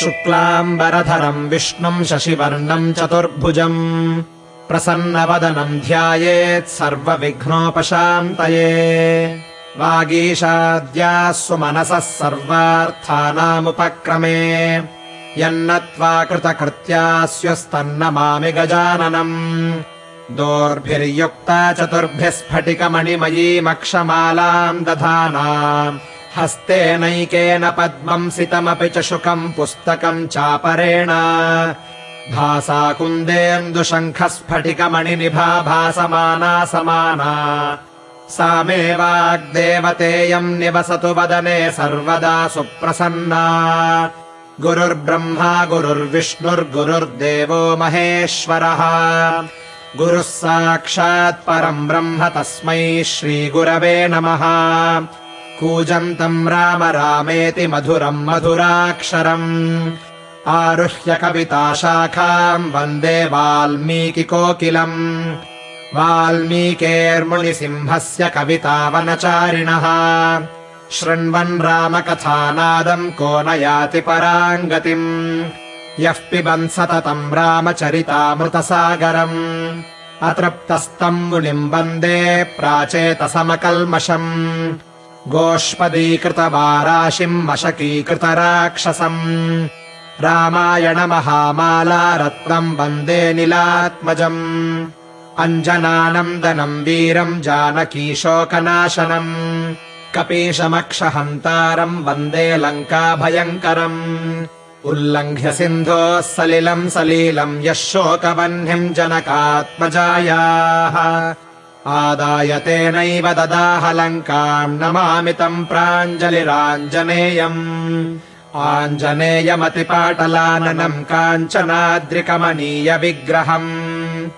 शुक्लाम्बरधरम् विष्णुम् शशिवर्णम् चतुर्भुजम् प्रसन्नवदनम् ध्यायेत् सर्वविघ्नोपशान्तये। वागीशाद्याः सुमनसः सर्वार्थानामुपक्रमे। यन्नत्वा कृतकृत्या स्यस्तन्नमामि गजाननम् दोर्भिर्युक्ता चतुर्भ्यः स्फटिकमणिमयीमक्षमालाम् दधाना हस्तेनैकेन पद्मम् सितमपि च शुकम् पुस्तकम् चापरेण। भासा कुन्देन्दुशङ्खस्फटिकमणिनिभा भासमाना समाना सा मे वाग्देवतेयम् निवसतु वदने सर्वदा सुप्रसन्ना। गुरुर्ब्रह्मा गुरुर्विष्णुर्गुरुर्देवो महेश्वरः। गुरुः साक्षात् परम् ब्रह्म तस्मै श्रीगुरवे नमः कूजन्तम् राम रामेति मधुरम् मधुराक्षरम्। आरुह्य कविताशाखाम् वन्दे वाल्मीकिकोकिलम् वाल्मीकेर्मुनिसिंहस्य कवितावनचारिणः शृण्वन् रामकथानादम् को न याति पराम् गतिम् यः पिबन् सततम् रामचरितामृतसागरम्। अतृप्तस्तम् मुनिम् वन्दे प्राचेतसमकल्मषम् गोष्पदीकृतवाराशिम् मशकीकृतराक्षसम् रामायणमहामाला रत्नम् वन्दे निलात्मजम् अञ्जनानन्दनम् वीरम् जानकीशोकनाशनम् कपीशमक्षहन्तारम् वन्दे लङ्काभयङ्करम्। उल्लङ्घ्य सिन्धोः सलिलम् सलीलम् यः शोकवह्निम् जनकात्मजायाः आदाय तेनैव ददाह लङ्काम् नमामि तम् प्राञ्जलिराञ्जनेयम्। आञ्जनेयमतिपाटलाननम् काञ्चनाद्रिकमनीय विग्रहम्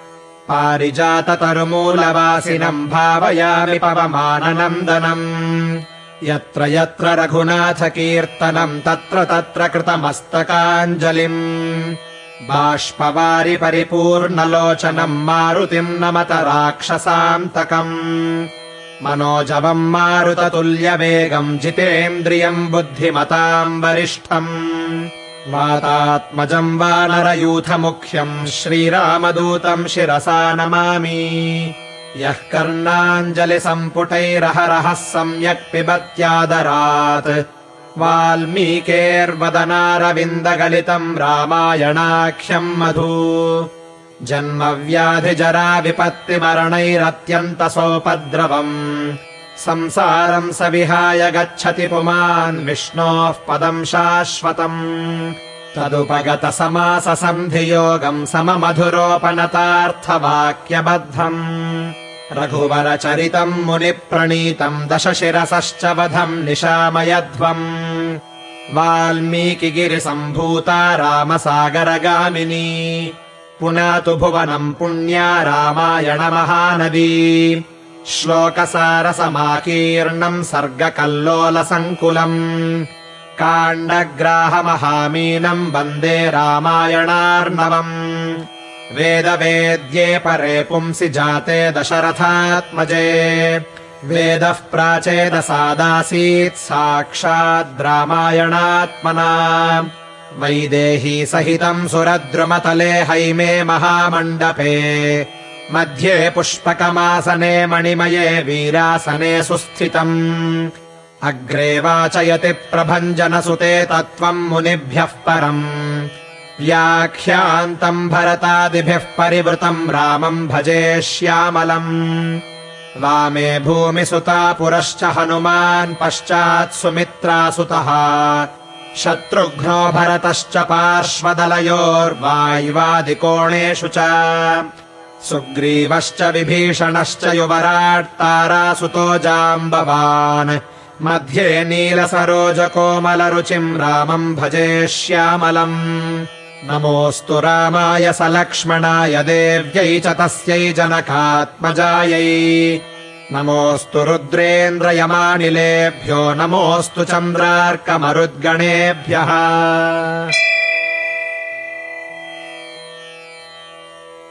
पारिजाततरुमूलवासिनम् भावयामि पवमाननन्दनम्। यत्र यत्र रघुनाथकीर्तनम् तत्र तत्र कृतमस्तकाञ्जलिम् बाष्पवारि परिपूर्णलोचनम् मारुतिम् नमत राक्षसान्तकम्। मनोजवम् मारुततुल्यवेगम् जितेन्द्रियम् बुद्धिमताम् वरिष्ठम्। वातात्मजम् वानरयूथमुख्यम् श्रीरामदूतम् शिरसा नमामि। यः कर्णाञ्जलिसम्पुटैरहरः सम्यक् पिबत्यादरात् वाल्मीकेर्वदनारविन्दगलितम् रामायणाख्यम् मधु। जन्मव्याधिजरा विपत्तिमरणैरत्यन्तसोपद्रवम् संसारम् स विहाय गच्छति पुमान् विष्णोः पदम् शाश्वतम्। तदुपगतसमाससन्धियोगम् सममधुरोपनतार्थवाक्यबद्धम् रघुवरचरितम् मुनिप्रणीतम् दशशिरसश्च वधम् निशामयध्वम् वाल्मीकिगिरिसम्भूता रामसागरगामिनी पुनातु भुवनम् पुण्या रामायणमहानदी श्लोकसारसमाकीर्णम् सर्गकल्लोलसङ्कुलम् काण्डग्राहमहामीनम् वन्दे रामायणार्णवम् वेदवेद्ये परे पुंसि जाते दशरथात्मजे। वेदः प्राचेदसादासीत् साक्षाद्रामायणात्मना वैदेही सहितम् सुरद्रुमतले हैमे महामण्डपे। मध्ये पुष्पकमासने मणिमये वीरासने सुस्थितम्। अग्रे वाचयति प्रभञ्जनसुते तत्त्वम् मुनिभ्यः परम् व्याख्यान्तम् भरतादिभिः परिवृतम् रामम् भजे श्यामलम्। वामे भूमिसुता पुरश्च हनुमान् पश्चात् सुमित्रासुतः। शत्रुघ्नो भरतश्च पार्श्वदलयोर्वायुवादिकोणेषु च। सुग्रीवश्च विभीषणश्च युवराट्तारासुतो जाम्बवान्। मध्ये नीलसरोजकोमलरुचिम् रामम् भजे श्यामलम् नमोऽस्तु रामाय सलक्ष्मणाय देव्यै च तस्यै जनकात्मजायै। नमोऽस्तु रुद्रेन्द्रयमानिलेभ्यो नमोऽस्तु चन्द्रार्कमरुद्गणेभ्यः